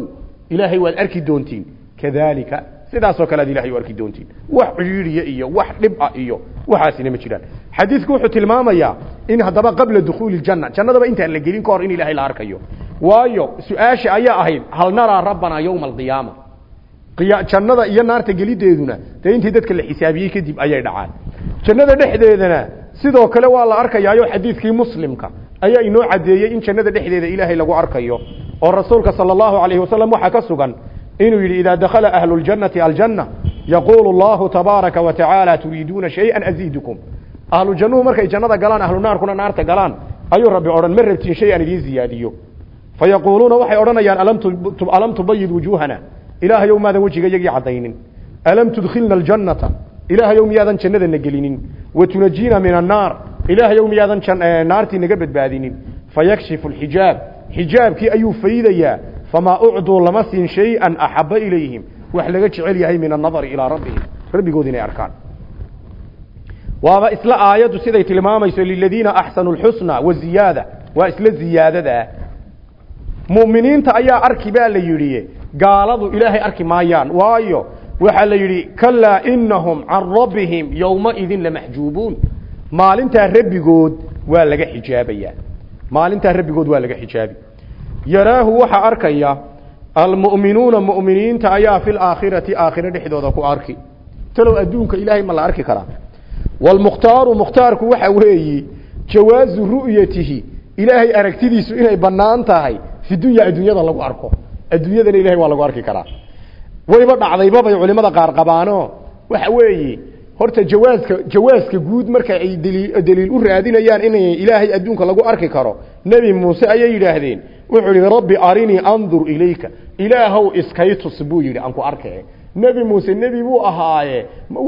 ilaahay waad arki doontiin kadalika sidaasoo kale aad ilahay u arki doontiin wax cidhiidhiya iyo wax dhib ah iyo waxaasina ma jiraan xadiidku wuxuu tilmaamayaa in haddaba qabla dukhuuli janna jannadaba intaan la gelin ka hor in ilaahay la arkayo waayo su'aasha ayaa ahayd hal naraa rabbanaa yowma alqiyaama jannada iyo naarta gelideeduna dee intii dadka la xisaabiyey kadib ayay dhacaan. Jannada dhexdeedana sidoo kale waa la arkayaayo xadiidkii muslimka. Ayaa inoo caddeeyey in jannada dhexdeeda ilaahay lagu arkayo. Oo rasuulka sala allahu calayhi wasalam waxaa ka sugan inuu yidhi idaa dakhala ahlu ljannati aljanna yaquulu allahu tabaaraka wa tacaala turiiduuna shay-an aziidukum. Ahlu jannuhu markay jannada galaan ahlu naarkuna naarta galaan ayuu rabbi odhan ma rabtiin shay aan idiin ziyaadiyo. Fa yaquuluuna waxay odhanayaan alam tubayid wujuuhana ilaahayow maadan wejiga yagii caddaynin. Alam tudkhilna aljannata? Ilaahayow miyaadan jannadana gelinin. Wa tunajiina min annaar ilaahayow miyaadan naartii naga badbaadinin. Fayakshifu alxijaab. Xijaabkii ayuu faydayaa. Famaa ucduu lama siin shay-an axaba ilayhim. Wax laga jecel yahay min annadari ilaa rabbihim. Rabbigood inay arkaan. Waaba isla aayaddu siday tilmaamayso liladiina axsanu lxusna waziyaada waa isla ziyaadadaa mu'miniinta ayaa arki baa la yidhi gaaladu ilaahay arki maayaan. Waayo waxaa la yidhi kalaa inahum can rabbihim yowmaidin lamaxjuubuun maalintaa rabbigood waa laga xijaabayaa maalintaa rabbigood waa laga xijaabi. Yaraahu waxaa arkaya almu'minuuna mu'miniinta ayaa fi laakhirati aakhiro dhexdooda ku arki. Talow adduunka ilaahay ma la arki karaa. Waalmukhtaaru mukhtaarku waxa weeyi jawaazu ru'yatihi. Ilaahay aragtidiisu inay bannaan tahay fi dunya adduunyada lagu arko adduunyadana ilahay waa lagu arki karaa. Wayba dhacdayba bay culimada qaar qabaano. Waxa weeye horta jawaaska jawaaska guud marka ay daliil u raadinayaan in ilaahay adduunka lagu arki karo nebi muuse ayay yidhaahdeen. Wuxuu yihi rabbi arinii andur ilayka. Ilaahow iskay tus buu yidhi aan ku arkee nebi muuse nebi buu ahaaye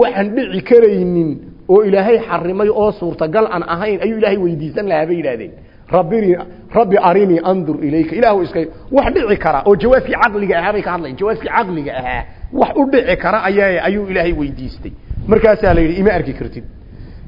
waxaan dhici karaynin oo ilaahay xarimay oo suurtagal aan ahayn? Ayuu ilaahay weydiisan lahaa bay yidhahdeen rabbini rabbi arinii andur ilayka. Ilaahu iskay wax dhici kara oo jawaaskii caqliga ahaa bay ka hadlayan jawaaskii caqliga ahaa wax u dhici kara ayaa ayuu ilaahay weydiistay. Markaasaa la yidhi ima arki kartid.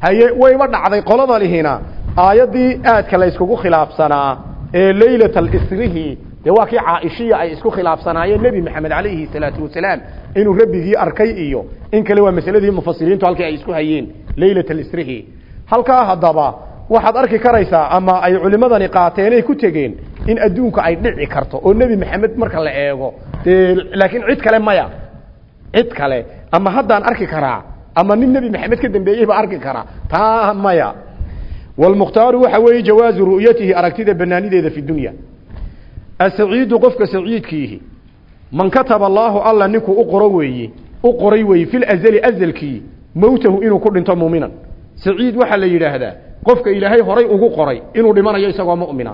Haye wayba dhacday qolada lihina. Aayaddii aadka la yskugu khilaafsanaa ee leylat alisrihi dee waa kii ay isku khilaafsanaayeen nebi maxamed calayhi salaatu wasalaam inuu rabbigii arkay iyo in kale waa masaladii mufasiriintu halkii ay isku hayeen leylat alisrihi halkaa haddaba waxaad arki karaysaa ama ay culimadani qaateenay ku tegeen in adduunka ay dhici karto oo nebi maxamed marka la eego. Dee laakiin cid kale maya cid kale. Ama haddaan arki karaa ama nin nebi maxamed ka dambeeyey baa arki karaa taa maya. Walmukhtaaru waxa weeye jawaazu ru'yatihi aragtida banaanideeda fi dunya. Asaciidu qofka saciidkiihi man kataba allaahu alla ninkuu u qoro weeye u qoray weeye fil azali azalkii mowtahu inuu ku dhinto muuminan saciid waxaa la yidhaahdaa qofka ilaahay horay ugu qoray inuu dhimanayo isagoo mu'mina.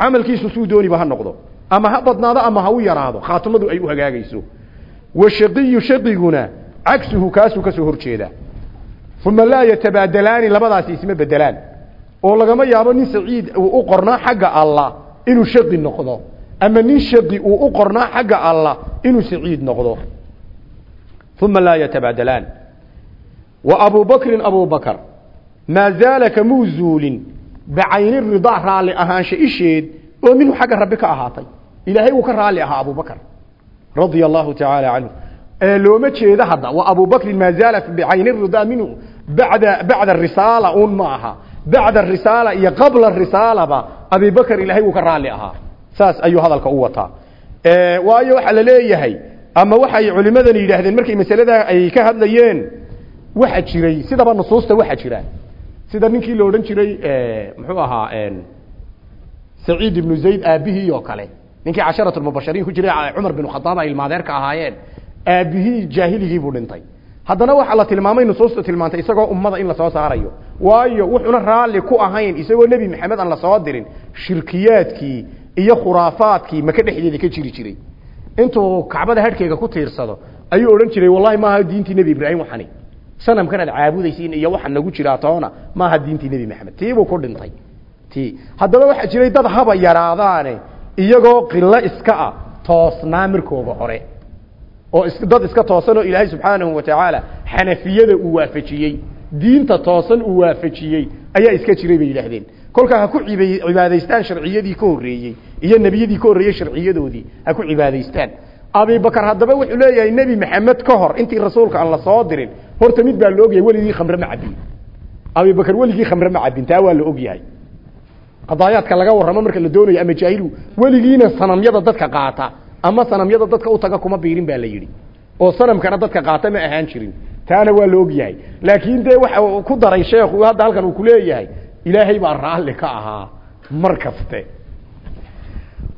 Camalkiisu suu dooniba ha noqdo ama ha badnaado ama ha u yaraado khaatimadu ay u hagaagayso. Washaqiyu shaqiguna cagsuhu kaasuu ka soo horjeedaa uma laa yatabaadalaani labadaasi isma bedelaan. Oo lagama yaabo nin saciid uu u qornaa xagga allah inuu shaqi noqdo ama nin shaqi uu u qornaa xagga allah inuu saciid noqdo. Uma laa yatabaadalaan wa abu bakrin abu bakr maa zaala kamuu zuulin bicayni ridaa raalli ahaansha isheed oo minhu xagga rabbi ka ahaatay ilaahay wuu ka raalli ahaa abu bakr radia allahu tacaala canhu looma jeedo hadda wa abu bakrin maa zaala bicayni ridaa minhu bada bacda risaala un ma aha bacda risaala iyo qabla risaalaba abi bakr ilaahay wuu ka raalli ahaa saas ayuu hadalka u wataa waayo waxaa la leeyahay ama waxay culimadani yidhaahdeen markay masaladaa ay ka hadlayeen waxa jiray sida ninkii la odhan jiray muxuu ahaa saciid ibnu zayd aabihii oo kale. Ninkii casharat lmubashariin ku jiray cumar bin khadaab ay ilmaadeerka ahaayeen. Aabihii jaahiligii buu dhintay. Haddana waxaa la tilmaamay nusuusta tilmaantay isagoo ummada in la soo saarayo. Waayo wuxuuna raalli ku ahayn isagoo nebi maxamed aan la soo dirin shirkiyaadkii iyo khuraafaadkii maka dhexdeeda ka jiri jiray. Intuu kacbada hadhkeega ku tiirsado ayuu odhan jiray wallahi maaha diintii nebi ibraahim waxani sanamkan aad caabudaysiin iyo waxa nagu jiraa toona maaha diintii nebi maxamed. Tii buu ku dhintay. Tii. Haddaba waxaa jiray dad haba yaraadaane iyagoo qilo iska ah toosnaa markooga hore. Oo dad iska toosan oo ilaahay subxaanahu wa tacaala xanafiyada uu waafajiyey diinta toosan uu waafajiyey ayaa iska jiray bay yidhaahdeen. Kolkaa ha ku cibaadaystaan sharciyadii ka horreeyey iyo nebiyadii ka horreeyey sharciyadoodii ha ku cibaadaystaan. Abibakar haddaba wuxuu leeyahay nebi maxamed ka hor intii rasuulka aan la soo dirin horta mid baa la ogyahay weligii khamre ma cabin abibakar weligii khamre ma cabin taa waa la ogyahay. Qadaayaadka laga warramo marka la doonayo ama jaahilu weligiina sanamyada dadka qaata ama sanamyada dadka u taga kuma biirin baa la yidhi. Oo sanamkana dadka qaata ma ahaan jirin. Taana waa la ogyahay. Laakiin dee waxa ku daray sheekhu hadda halkan uu kuleeyahay ilaahay baa raalli ka ahaa mar kaste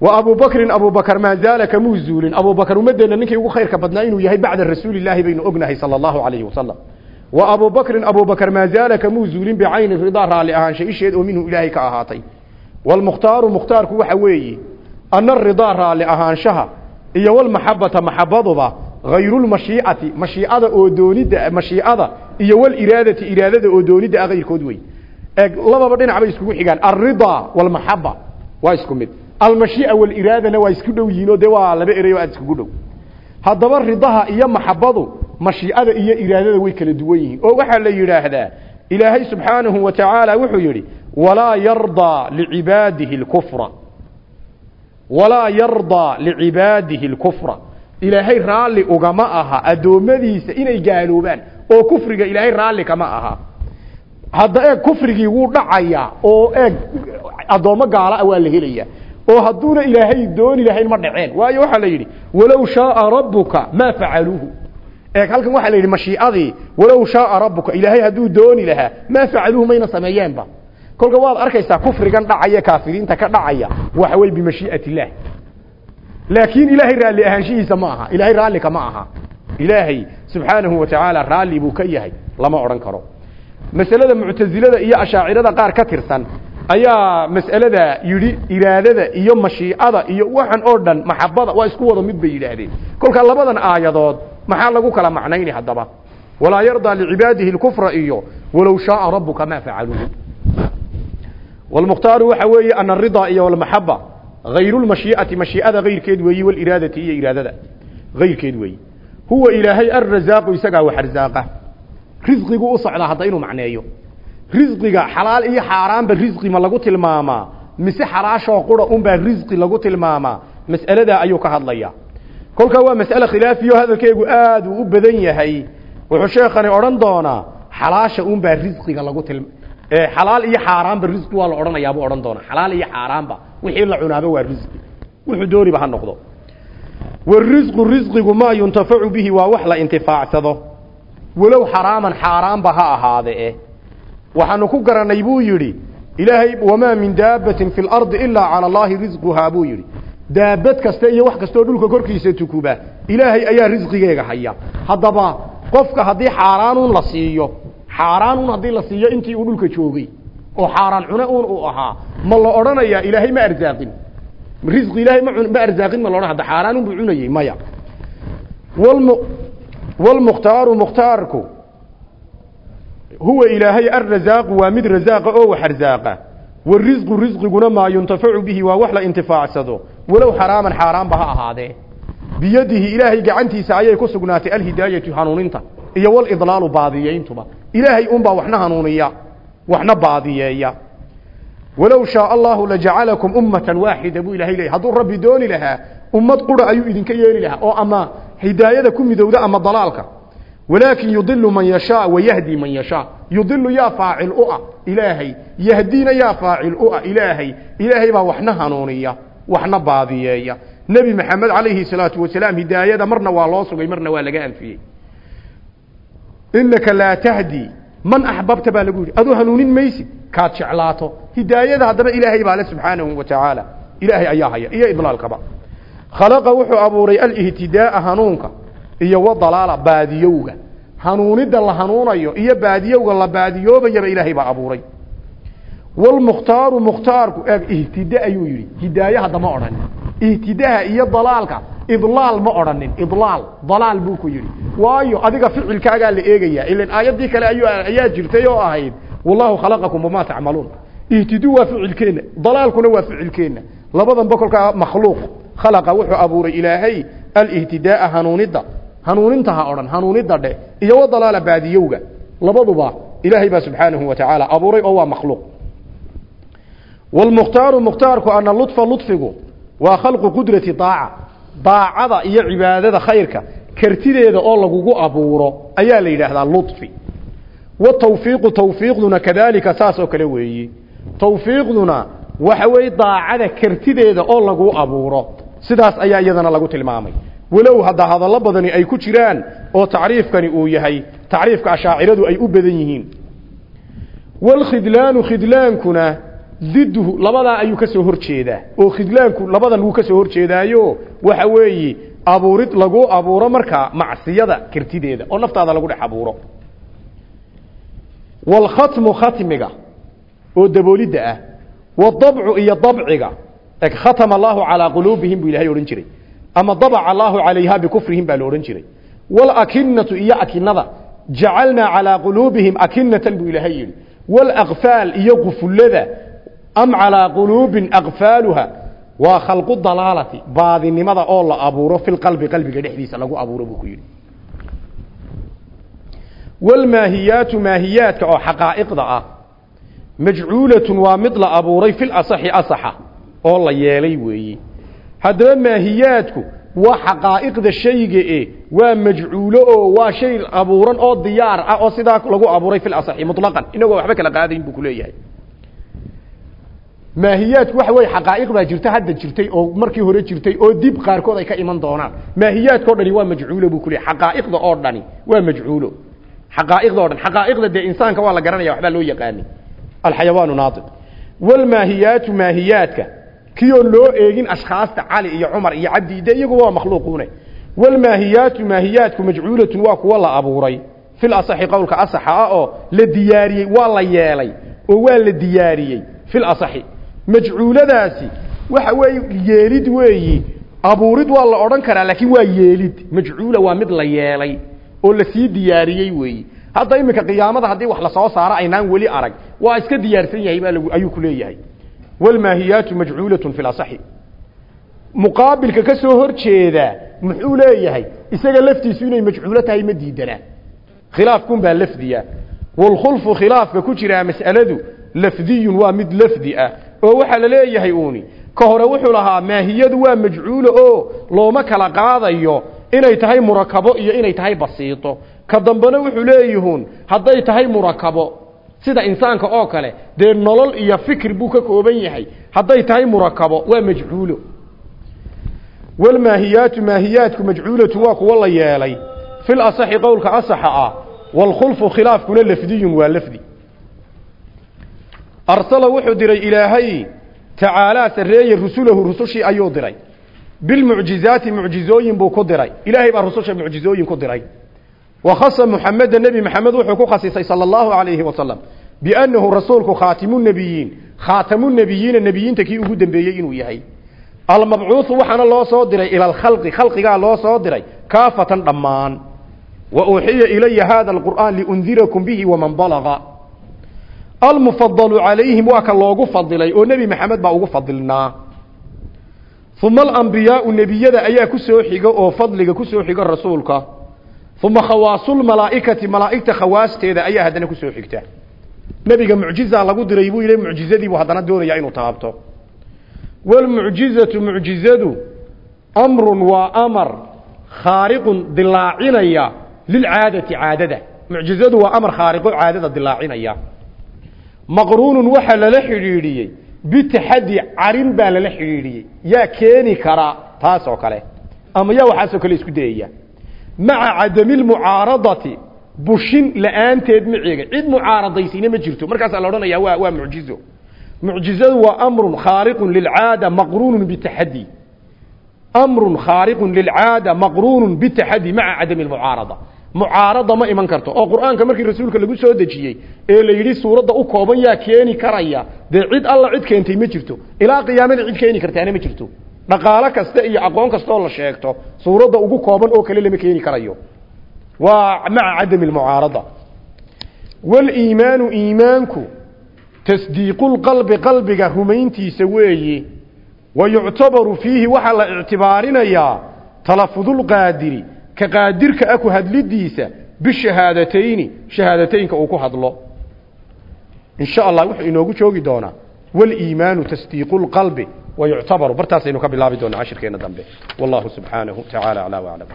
wa abu bakrin abu bakr maa zaala kamuu zuulin abu bakr ummadeenna ninkii ugu khayrka badnaa inuu yahay bacda rasuulilaahi baynu ognahay sala allahu calayhi wasalam wa abu bakrin abu bakr maa zaala kamuu zuulin bicayni ridaa raalli ahaansha isheed oo minhu ilaahay ka ahaatay. Waalmukhtaaru mukhtaarku waxa weeye ana aridaa raalli ahaanshaha iyo walmaxabata maxabaduba hayrulmashiicati mashiicada oo doonidda mashiicada iyo waliraadati iraadada oo doonidda ah hayrkood wey eeg lababa dhinac bay iskugu xigaan alridaa waa isku mid almashiica waliraadana waa isku dhow yihiin oo dee waa laba erey oo aad iskugu dhow. Haddaba ridaha iyo maxabadu mashiicada iyo iraadada way kala duwan yihiin. Oo waxaa la yidhaahdaa ilaahay subxaanahu wa tacaala wuxuu yidhi walaa yardaa licibaadihi lkufra. Walaa yardaa licibaadihi lkufra. Ilaahay raalli ugama aha addoommadiisa inay gaaloobaan oo kufriga ilaahay raalli kama aha. Hadda eeg kufrigii wuu dhacayaa oo eeg addoommo gaala ah waa la helayaa oo hadduuna ilaahay dooni lahayn ma dhaceen. Waayo waxaa la yidhi walow shaaa rabbuka maa facaluuhu eeg halkan waxaa la yidhi mashiicadii walow shaaa rabbuka ilaahay hadduu dooni lahaa maa facaluuhu mayna sameeyeenba. Kolka waad arkaysaa kufrigan dhacaya kaafiriinta ka dhacaya waxa wey bimashii'at illaah laakiin ilaahay raalli ahaanshihiisa ma aha ilaahay raallika ma aha. Ilaahay subxaanahu wa tacaala raalli buu ka yahay lama odhan karo. Masalada muctasilada iyo ashaacirada qaar ka tirsan ayaa mas'alada yidhi iraadada iyo mashiicada iyo waxan oo dhan maxabada waa isku wada mid bay yidhaahdeen. Kolkaa labadan aayadood maxaa lagu kala macnayni haddaba? Walaa yardaa licibaadihi lkufra iyo walow shaaa rabbuka maa facaluuhu walmukhtaaru waxa weeye ana aridaa iyo walmaxaba hayrulmashiicati mashiicada hayrkeed weeyi waliraadati iyo iraadada hayrkeed weeyi. Huwa ilaahay arrasaaqu isagaa wax arsaaqa risqigu u socdaa hadda inuu macneeyo risqiga xalaal iyo xaaraanba risqi ma lagu tilmaamaa mise xalaashoo qura unbaa risqi lagu tilmaamaa mas'aladaa ayuu ka hadlayaa. Kolkaa waa mas'ale khilaafiyo hadalkeegu aad uu u badan yahay. Wuxuu sheekhani odhan doonaa xalaasha unbaa risqiga lagu tilma xalaal iyo xaaraanba risqi waa la odhanayaabuu odhan doonaa. Xalaal iyo xaaraanba wixii la cunaaba waa risqi wuxuu dooniba ha noqdo. Warisqu risqigu maa yuntafacu bihi waa wax la intifaacsado walow xaraaman xaaraanba ha ahaade waxaanu ku garanay buu yidhi ilaahay wamaa min daabbatin fi lardi ilaa cala allaahi risquhaa buu yidhi. Daabad kasta iyo wax kastoo dhulka korkiisa tukuba ilaahay ayaa risqigeega haya. Haddaba qofka haddii xaaraanuun la siiyo xaaraanuun haddii la siiyo intii uu dhulka joogay oo xaaraan cune uun uu ahaa ma la odhanayaa ilaahay ma arsaaqin. Risqi ilaahay ma arsaaqin ma la odhan hadda xaaraanuun buu cunayey maya. Walmu walmukhtaaru mukhtaarku huwa ilaahay arrasaaqu waa mid rasaaqa oo wax arsaaqa warisqu risqiguna maa yuntafacu bihi waa wax la intifaacsado. Walow xaraaman xaaraanba ha ahaadee biyadihi ilaahay gacantiisa ayay ku sugnaatay alhidaayatu hanuuninta iyo walidlaalu baadiyeyntuba. Ilaahay unbaa waxna hanuuniya waxna baadiyeeya. Walow shaaa allahu lajacalakum ummatan waaxida buu ilahay leeyay hadduu rabbi dooni lahaa ummad qura ayuu idinka yeeli lahaa. Oo ama hidaayada ku midowda ama dalaalka man yashaa wayahdi man yashaa. Yudilu yaa faacil u ah ilaahay. Yahdiina yaa faacil u ah ilaahay. Ilaahay baa waxna hanuuniya waxna baadiyeeya. Nebi maxamed calayhi salaatu wasalaam hidaayada marna waa loo sugay marna waa laga anfiyey. Inaka laa tahdi. Man axbabta baa lagu yidhi aduu hanuunin maysid kaad jeclaato. Hidaayada haddaba ilaahay baa le subxaanahu wa tacaala. Ilaahay ayaa haya iyo wadalaala baadiyowga. Hanuunidda la hanuunayo iyo baadiyowga la baadiyoobayaba ilaahay baa abuuray. Walmukhtaaru mukhtaarku eeg ihtida ayuu yidhi. Hidaaye hadda ma odhanin. Ihtidaha iyo dalaalka idlaal ma odhanin. Idlaal dalaal buu ku yidhi. Waayo adiga ficilkaagaa la eegayaa. Ilan aayaddii kale ayu ayaa jirtay oo ahayd wallahu khalaqakum wamaa tacmaluun. Ihtidu waa ficilkeenna dalaalkuna waa ficilkeenna. Labadanba kolkaa makhluuq khalaqa wuxuu abuuray ilaahay alihtidaaa hanuunidda hanuuninta ha odhan hanuunidda dhe iyo wadalaala baadiyowga. Labaduba ilaahay baa subxaanahu wa tacaala abuuray oo waa makhluuq. Walmukhtaaru mukhtaarku ana ludfa ludfigu waa khalqu qudrati daaca. Daacada iyo cibaadada khayrka kartideeda oo lagugu abuuro ayaa la yidhaahdaa ludfi watawfiiqu tawfiiqduna kadaalika saas oo kale weeyi. Tawfiiqduna waxa weeye daacada kartideeda oo lagu abuuro. Sidaas ayaa iyadana lagu tilmaamay walow hadda hadallo badani ay ku jiraan oo tacriifkani uu yahay tacriifka ashaaciradu ay u badan yihiin. Walkhidlaanu khidlaankuna diduhu labadaa ayuu ka soo hor jeedaa oo khidlaanku labadan wuu ka soo hor waxa weeye abuurid lagu abuuro markaa macsiyada kartideeda oo naftaada lagu dhex abuuro. Walkhatmu khatmiga oo daboolidda ah. Wadabcu iyo dabciga eg khatama allaahu calaa quluubihim buu ilahay odhan jiray ama dabaca allaahu calayha bikufrihim baa la odhan jiray. Walakinatu iyo akinada jacalnaa calaa quluubihim akinatan buu ilaahay yidhi. Walakfaal iyo qufullada am calaa quluubin akfaaluha waa khalqu dalaalati baadinimada oo la abuuro fi lqalbi qalbiga dhexdiisa lagu abuuro buu ku yidhi. Walmaahiyaatu maahiyaadka oo xaqaa'iqda ah majcuulatun waa mid la fil asaxi asaxa oo la yeelay weeyi haddaba maahiyaadku waa xaqaa'iqda shayga e waa majcuulo oo waa shay abuuran oo diyaar ah oo sidaa lagu abuuray fil asaxi mutlaqan. Inagoo waxba kala qaadayn buu ku leeyahay. Maahiyaadku waxa weeye xaqaa'iq baa jirta hadda jirtay oo markii hore jirtay oo dib qaarkood ay ka iman doonaan. Maahiyaadka o dhani waa majcuulo buu ku leeyahay. Xaqaa'iqda oo dhani waa majcuulo. Xaqaa'iqda o dhan xaqaa'iqda dee insaanka waa la garanaya waxbaa loo yaqaani. Alxayawaanu naatiq walmaahiyaatu maahiyaadka kiyoon loo eegin ashkhaasta cali iyo cumar iyo cabdi de iyagu waa makhluuquune walmaahiyaatu maahiyaadku majcuulatun waa kuwa la abuuray. Fil asaxi qowlka asaxa ah oo la diyaariyey waa la yeelay oo waa la diyaariyey. Fil asaxi. Majcuuladaasi waxa weeye yeelid weeyi abuurid waa la odhan karaa laakiin waa yeelid. Majcuula waa mid la yeelay oo la sii diyaariyey weeyi. Hadda iminka qiyaamada haddii wax la soo saaro aynaan weli arag waa iska diyaarsan yahay baa lagu ayuu ku leeyahay walmaahiyaatu majcuulatun fi lasaxi muqaabilka ka soo hor jeeda muxuu leeyahay isaga laftiisu inay majcuulo tahay ma diidanaa khilaafkun baa lafdiya walkhulfu khilaafka ku jiraa mas'aladu lafdiyun waa mid lafdi ah oo waxaa la leeyahay uuni ka hore wuxuu lahaa maahiyadu waa majcuulo oo looma kala qaadayo inay tahay murakabo iyo inay tahay basiito ka dambena wuxuu leeyihuun hadday tahay murakabo sida insaanka oo kale dee nolol iyo fikr buu ka kooban yahay. Hadday tahay murakabo waa majcuulo walmaahiyaatu maahiyaadku majcuulatun waa kuwa la yeelay. Fil asaxi qowlka asaxa ah. Waalkhulfu khilaafkuna lafdiyun waa lafdi. Arsala wuxuu diray ilaahay tacaalaa sarreeye rusulahu rusushii ayuu diray. Bilmucjizaati mucjizooyin buu ku diray. Ilaahay baa rususha mucjizooyin ku diray wakhasa muxameda nebi maxamed wuxuu ku khasisay sala allahu calayhi wasalam biannahu rasuulku khaatimu nebiyiin khaatamu nebiyiina nebiyiinta kii ugu dambeeyey inuu yahay. Almabcuuhu waxaana loo soo diray ila alkhalqi khalqigaa loo soo diray kaafatan dhammaan. Wa uuxiya ilaya hada alqur'aan liundirakum bihi waman balaga almufadalu calayhim waa ka loogu fadilay oo nebi maxamed baa ugu fadilnaa. Uma alambiyaau nebiyada ayaa ku xiga oo fadliga ku xiga rasuulka uma khawaasulmalaa'ikati malaa'igta khawaasteeda ayaa haddana ku soo xigta. Nebiga mucjiza lagu diray buu yidhi mucjizadiibuu haddana doonaya inuu taabto. Walmucjizatu mucjizadu amrun waa amar khaariqun dilaacinaya lilcaadati caadada. Mucjizadu waa amar khaariqo caadada dilaacinaya maqruunun waxaa lala xidhiidhiyey bitaxaddi carin baa lala xidhiidhiyey. Yaa keeni kara taas oo kale. Ama yaa waxaasoo kale isku maca cadami lmucaaradati bushin la'aanteed maceega cid mucaaradaysiina ma jirto. Markaasaa la odhanaya waa waa mucjizo. Mucjizadu waa amrun khaariqun lilcaada maqruunun bitaxaddi amrun khaariqun lilcaada maqruunun bitaxaddi maca cadami lmucaarada mucaarada ma iman karto. Oo qur'aanka markii rasuulka lagu soo dejiyey ee la yidhi suuradda u kooban yaa keeni karaya dee cid alla cid keentay ma jirto. Ilaa qiyaamada cid keeni kartaana ma jirto dhaqaalo kasta iyo aqoon kastaoo la sheegto suuradda ugu kooban oo kale lama keeni karayo. Waa maca cadami lmucaarada waliimaanu iimaanku tasdiiqulqalbi qalbiga rumayntiisa weeye wa yuctabaru fiihi waxaa la ictibaarinayaa talafudulqaadiri ka qaadirka ah ku hadlidiisa bishahaadatayni shahaadateynka uu ku hadlo. In sha allah wuxuu inoogu joogi doonaa waliimaanu tasdiiqu wa yuctabaru bartaasaynu ka bilaabi doonaa cashirkeena dambe wallahu subxaanahu tacaala aclaa waclam